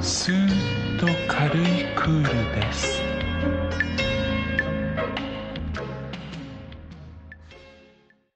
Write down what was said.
スーッと軽いクールです。